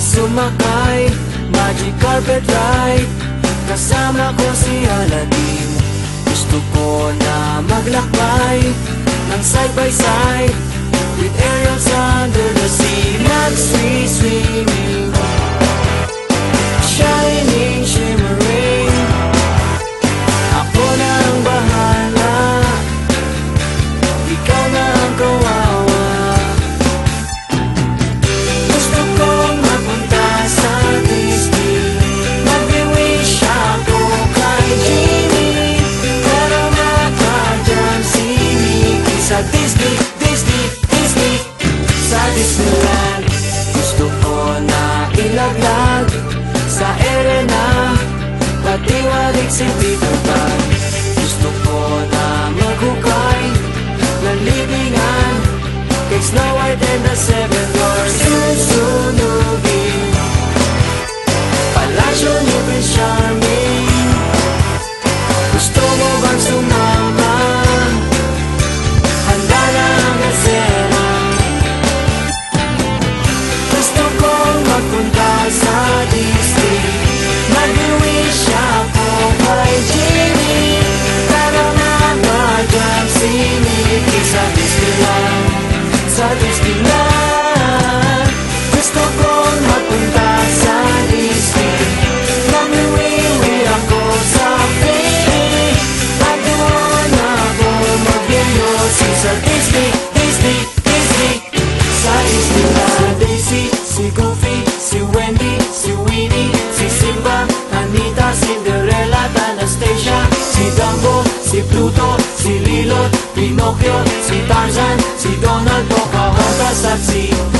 sumakay Magic carpet ride. Kasama ko si Aladdin. Gusto ko na maglakbay Nang side by side. Nagliwalig sentido ba? Gusto ko na maghukay Ng libingan Kay Snow White and the Seven Sadistik lan, sadistik lan si Lilo, Pinocchio, si Tarzan, si Donald, Pocahontas at sea.